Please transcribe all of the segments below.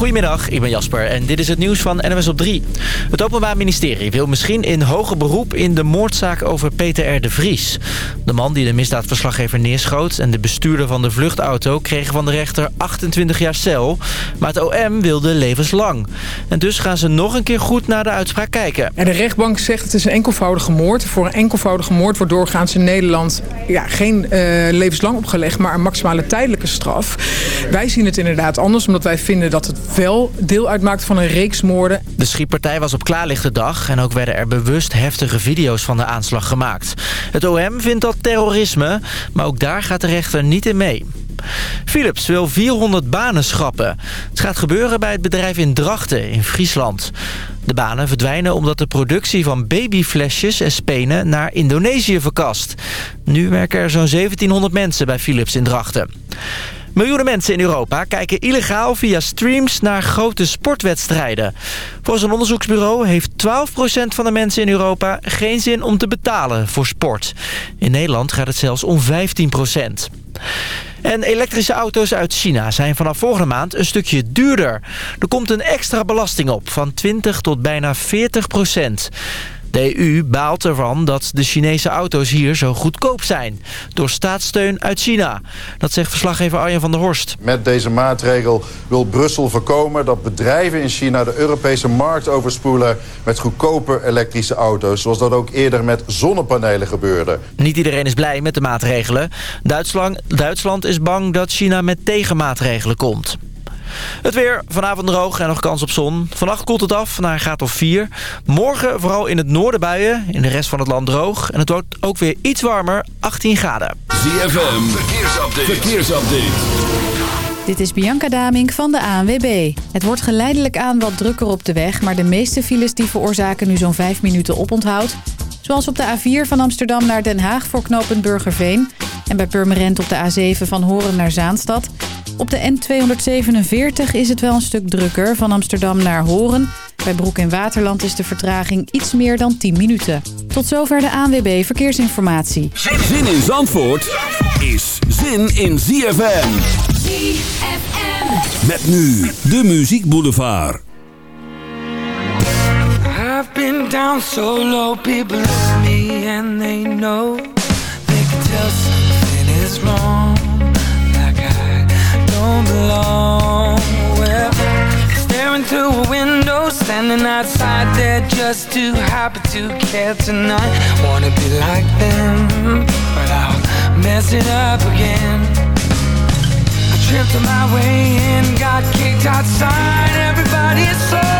Goedemiddag, ik ben Jasper en dit is het nieuws van NWS op 3. Het Openbaar Ministerie wil misschien in hoger beroep in de moordzaak over Peter R. de Vries. De man die de misdaadverslaggever neerschoot en de bestuurder van de vluchtauto... kregen van de rechter 28 jaar cel. Maar het OM wilde levenslang. En dus gaan ze nog een keer goed naar de uitspraak kijken. de rechtbank zegt het is een enkelvoudige moord. Voor een enkelvoudige moord wordt doorgaans in Nederland ja, geen uh, levenslang opgelegd... maar een maximale tijdelijke straf. Wij zien het inderdaad anders, omdat wij vinden dat het wel deel uitmaakt van een reeks moorden. De schietpartij was op klaarlichte dag en ook werden er bewust heftige video's van de aanslag gemaakt. Het OM vindt dat terrorisme, maar ook daar gaat de rechter niet in mee. Philips wil 400 banen schrappen. Het gaat gebeuren bij het bedrijf in Drachten in Friesland. De banen verdwijnen omdat de productie van babyflesjes en spenen naar Indonesië verkast. Nu werken er zo'n 1700 mensen bij Philips in Drachten. Miljoenen mensen in Europa kijken illegaal via streams naar grote sportwedstrijden. Volgens een onderzoeksbureau heeft 12% van de mensen in Europa geen zin om te betalen voor sport. In Nederland gaat het zelfs om 15%. En elektrische auto's uit China zijn vanaf volgende maand een stukje duurder. Er komt een extra belasting op van 20 tot bijna 40 procent. De EU baalt ervan dat de Chinese auto's hier zo goedkoop zijn. Door staatssteun uit China. Dat zegt verslaggever Arjen van der Horst. Met deze maatregel wil Brussel voorkomen dat bedrijven in China de Europese markt overspoelen met goedkope elektrische auto's. Zoals dat ook eerder met zonnepanelen gebeurde. Niet iedereen is blij met de maatregelen. Duitsland, Duitsland is bang dat China met tegenmaatregelen komt. Het weer, vanavond droog en nog kans op zon. Vannacht koelt het af naar een graad of 4. Morgen vooral in het noorden buien, in de rest van het land droog. En het wordt ook weer iets warmer, 18 graden. ZFM, verkeersupdate. verkeersupdate. Dit is Bianca Damink van de ANWB. Het wordt geleidelijk aan wat drukker op de weg... maar de meeste files die veroorzaken nu zo'n 5 minuten oponthoud. Zoals op de A4 van Amsterdam naar Den Haag voor knooppunt Burgerveen... en bij Purmerend op de A7 van Horen naar Zaanstad... Op de N247 is het wel een stuk drukker van Amsterdam naar Horen. Bij Broek in Waterland is de vertraging iets meer dan 10 minuten. Tot zover de ANWB Verkeersinformatie. Zin in Zandvoort is zin in ZFM. ZFM. Met nu de Muziek Boulevard. I've been down so low, people love me and they know. They can tell something is wrong. Belong Well, staring through a window Standing outside there just too happy to care tonight. Wanna be like them But I'll mess it up again. I tripped on my way in Got kicked outside. Everybody's so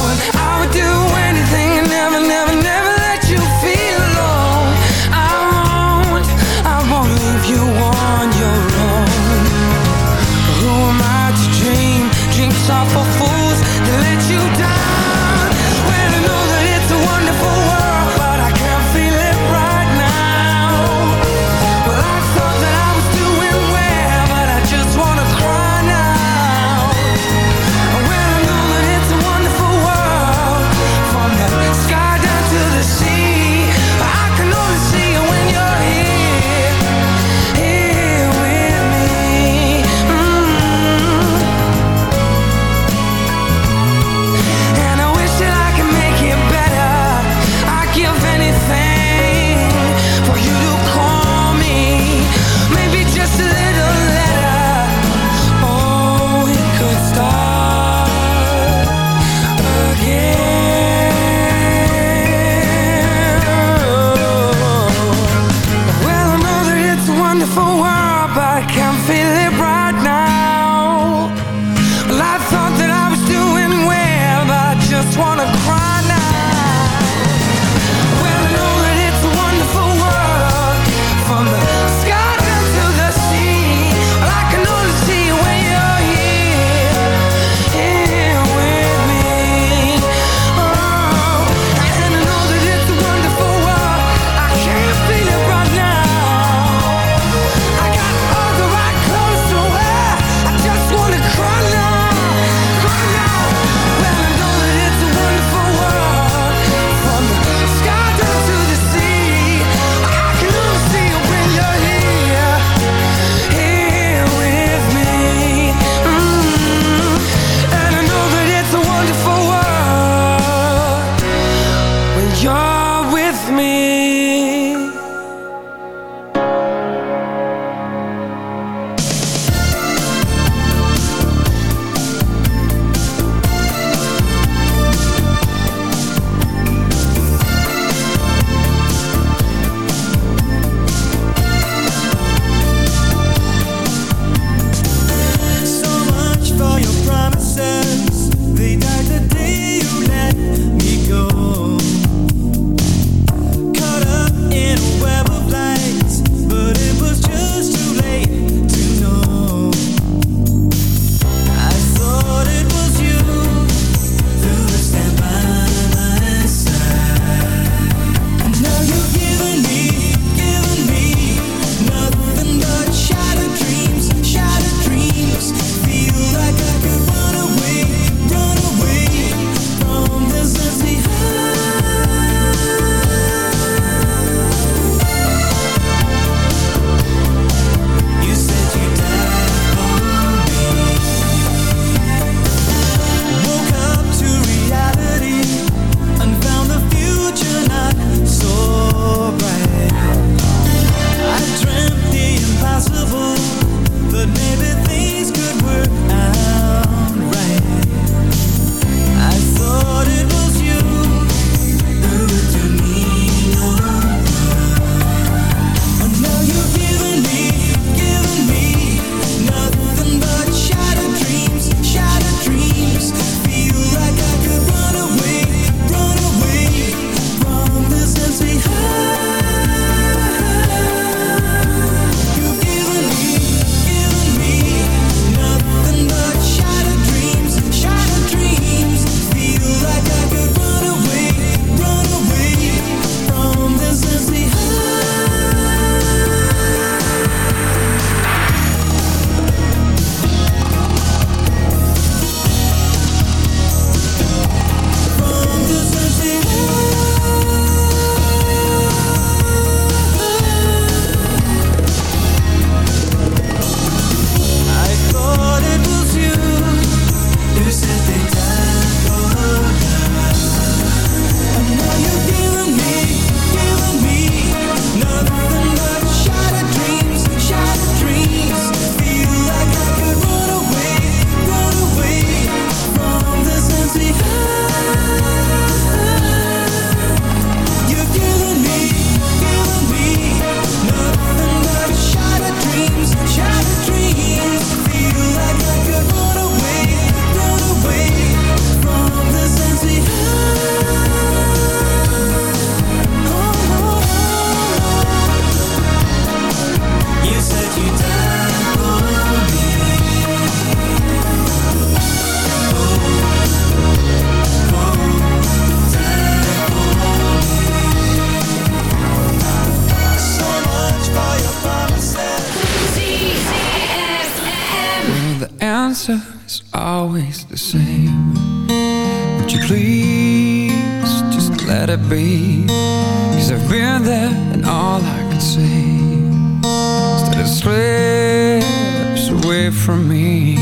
away from me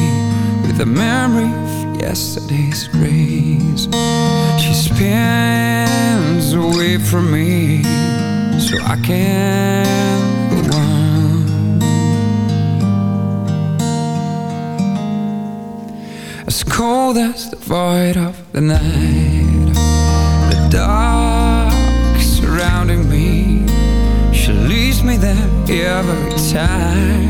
With the memory of yesterday's grace. She spins away from me So I can't go on. As cold as the void of the night The dark surrounding me She leaves me there every time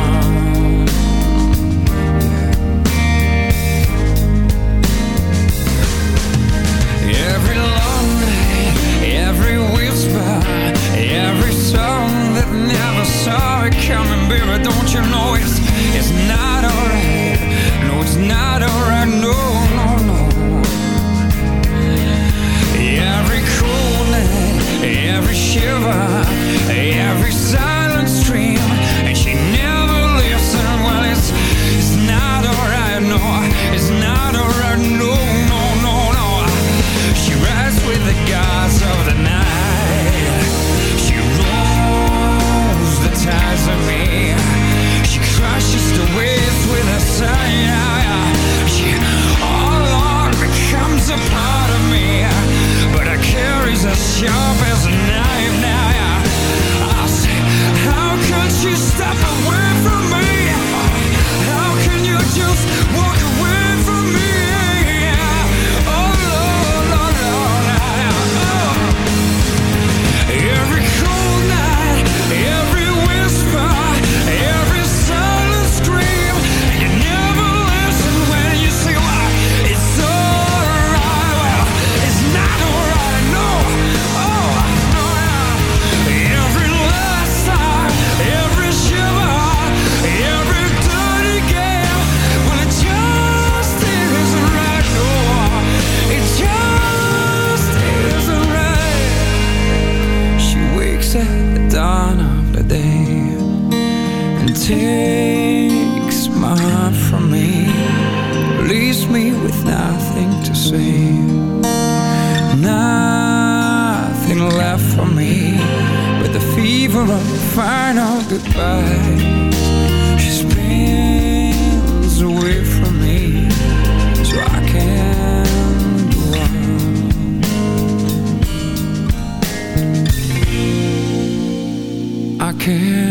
of the final goodbye. She spins away from me, so I can go on. I can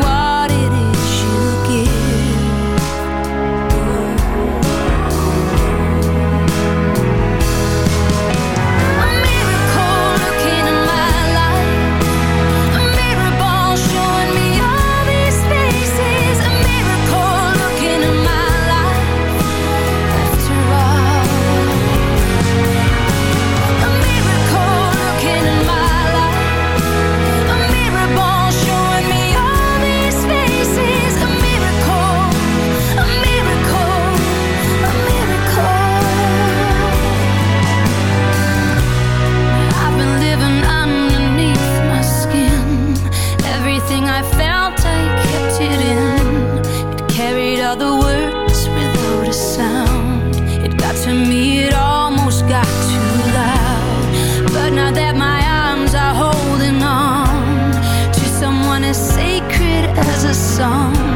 song,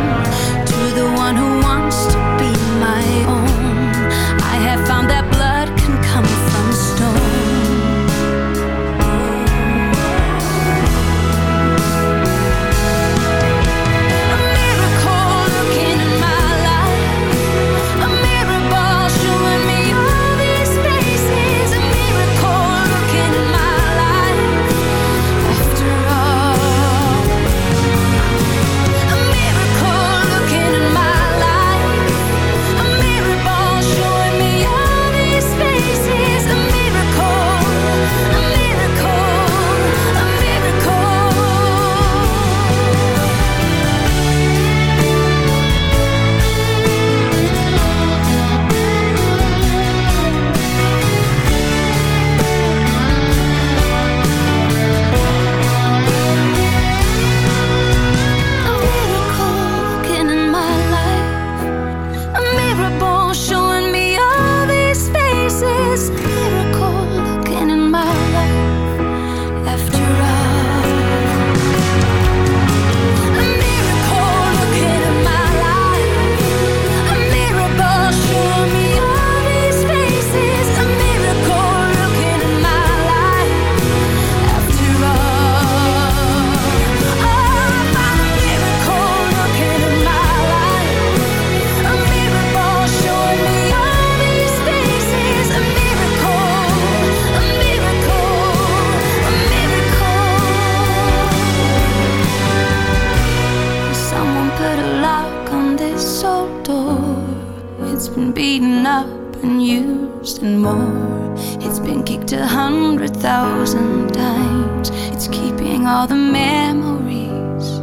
It's been beaten up and used and more. It's been kicked a hundred thousand times. It's keeping all the memories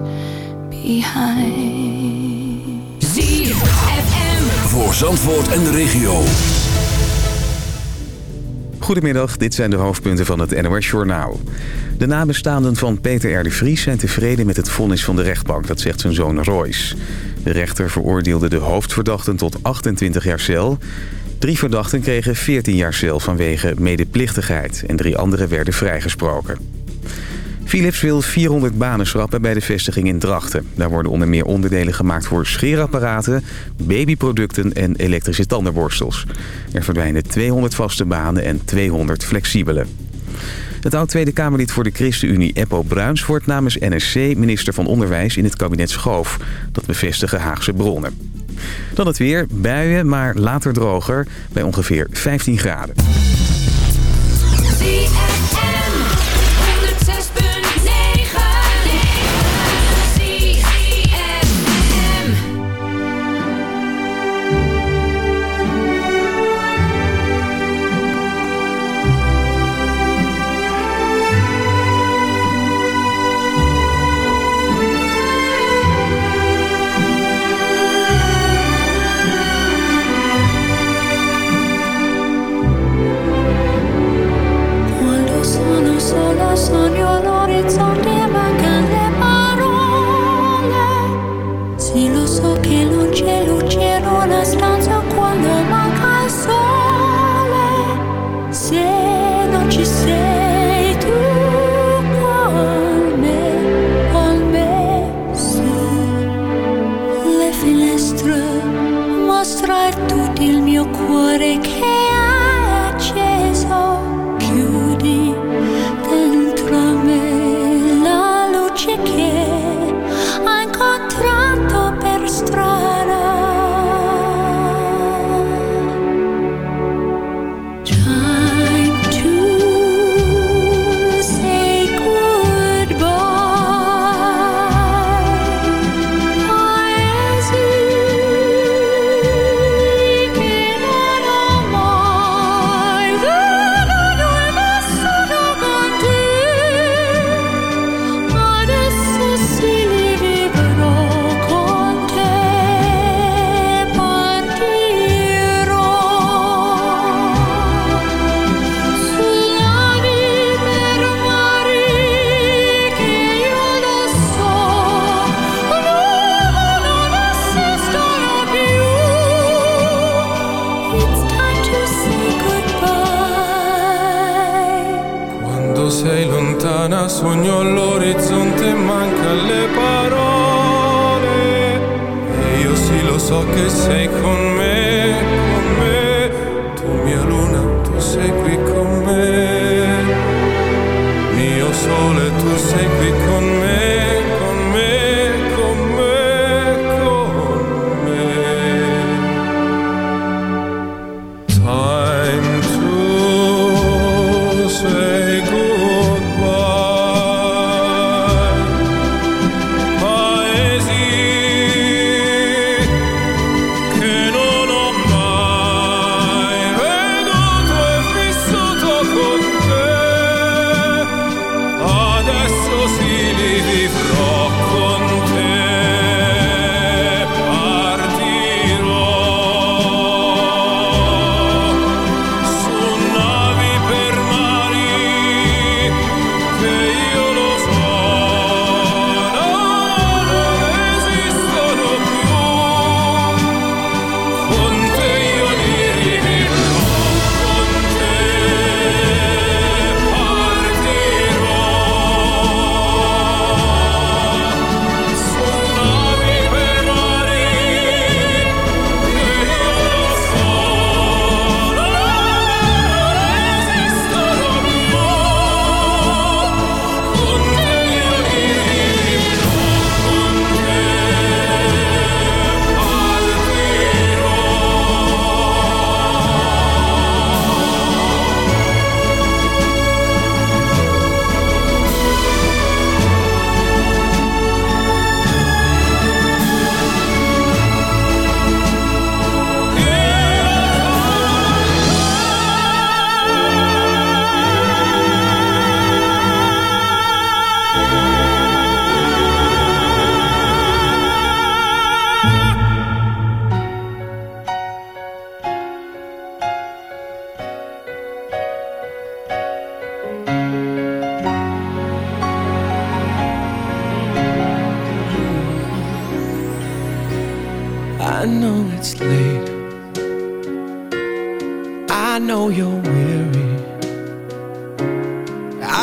behind. ZFM voor Zandvoort en de regio. Goedemiddag, dit zijn de hoofdpunten van het NOS-journaal. De nabestaanden van Peter R. de Vries zijn tevreden met het vonnis van de rechtbank, dat zegt zijn zoon Royce. De rechter veroordeelde de hoofdverdachten tot 28 jaar cel. Drie verdachten kregen 14 jaar cel vanwege medeplichtigheid en drie anderen werden vrijgesproken. Philips wil 400 banen schrappen bij de vestiging in Drachten. Daar worden onder meer onderdelen gemaakt voor scheerapparaten, babyproducten en elektrische tandenborstels. Er verdwijnen 200 vaste banen en 200 flexibele. Het oud-Tweede Kamerlid voor de ChristenUnie Eppo Bruins wordt namens NSC minister van Onderwijs in het kabinet Schoof. Dat bevestigen Haagse bronnen. Dan het weer, buien, maar later droger bij ongeveer 15 graden.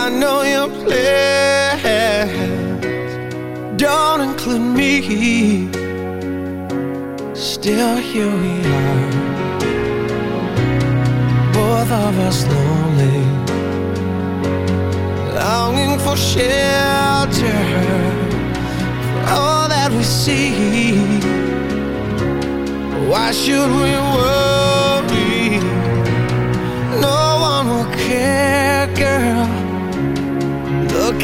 I know your plans don't include me. Still, here we are, both of us lonely, longing for shelter. All that we see, why should we worry?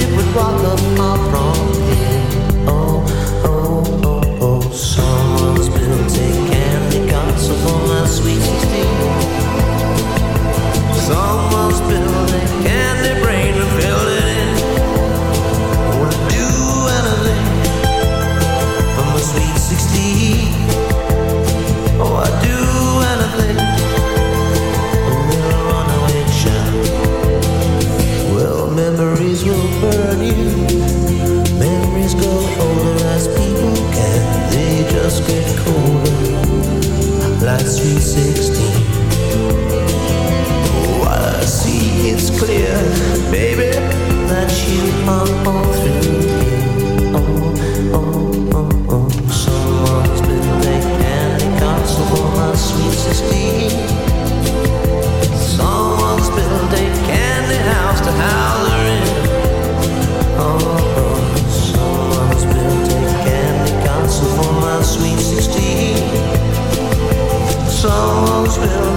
it would rock up my prom. Oh, baby, that you are on someone's built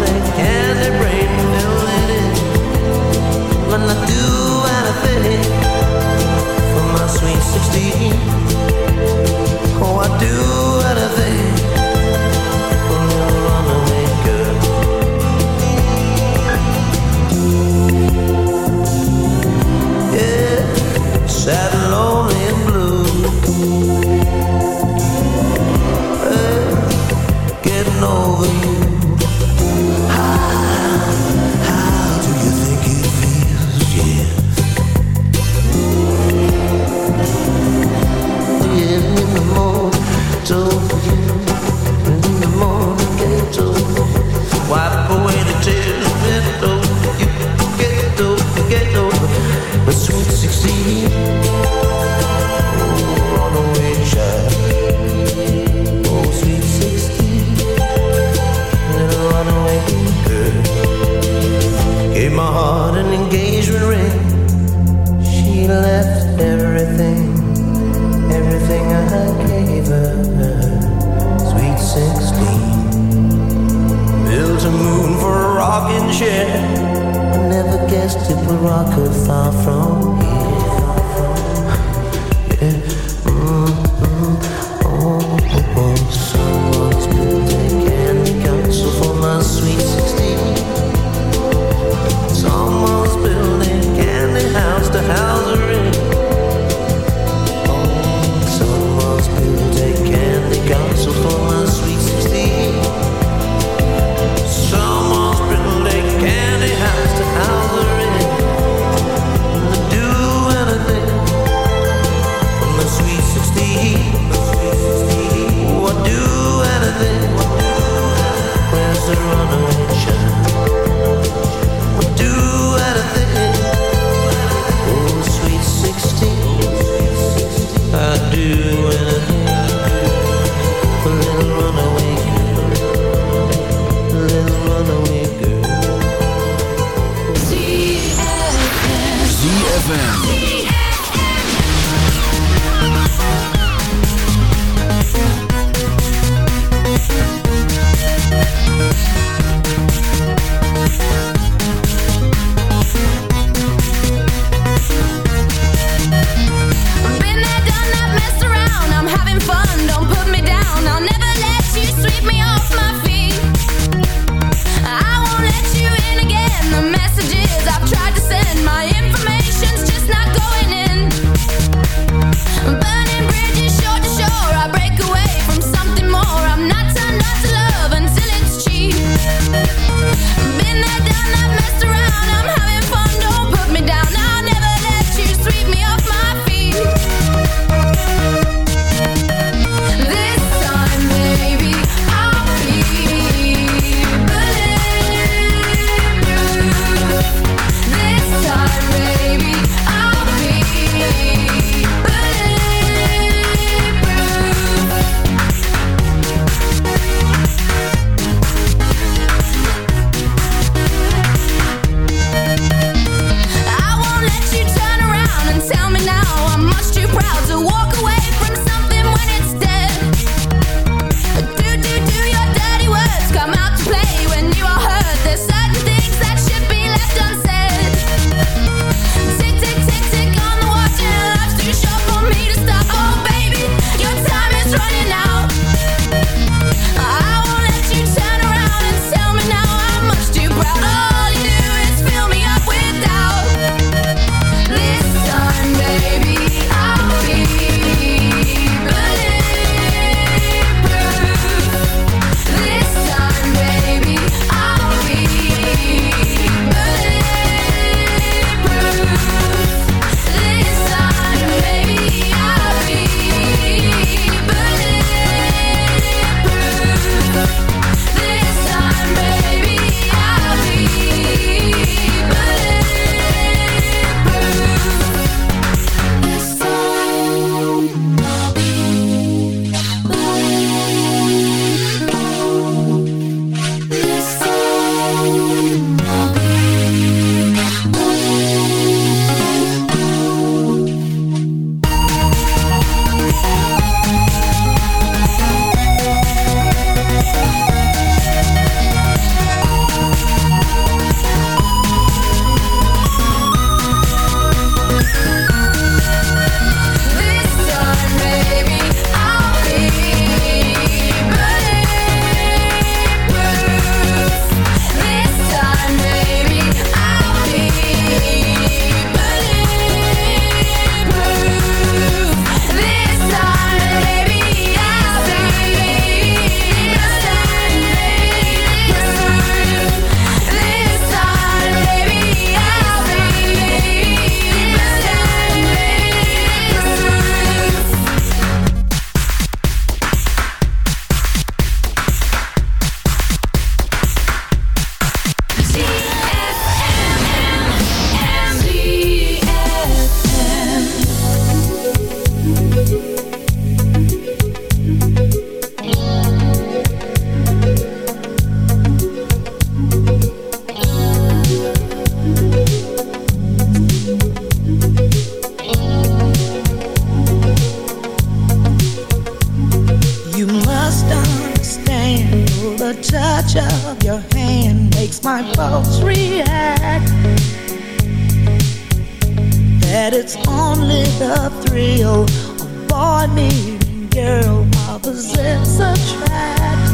only the thrill of boy meeting girl opposites attract.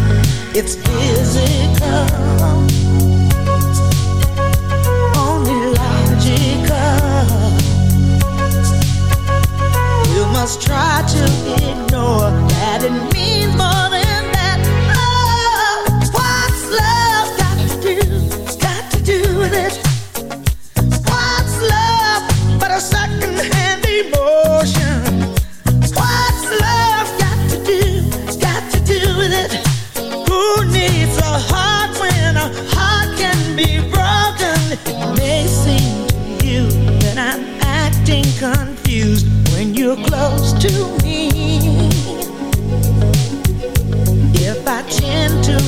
It's physical, only logical. You must try to ignore that it means more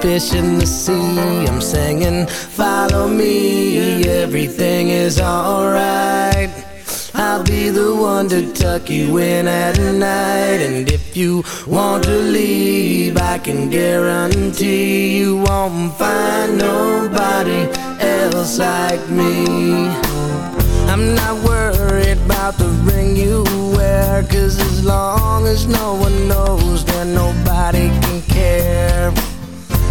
fish in the sea. I'm singing, follow me, everything is alright. I'll be the one to tuck you in at night. And if you want to leave, I can guarantee you won't find nobody else like me. I'm not worried about the ring you wear, cause as long as no one knows, then nobody can care.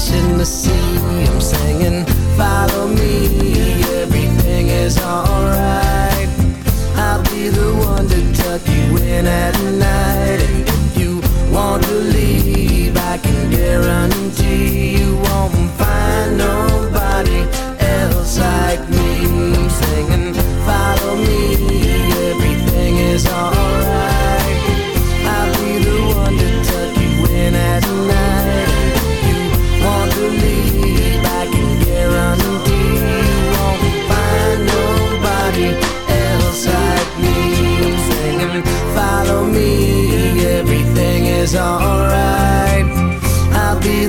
Fish in the sea. I'm singing, follow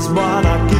Is what I give